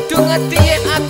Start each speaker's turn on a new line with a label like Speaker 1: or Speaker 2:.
Speaker 1: Kudu ngerti yen aku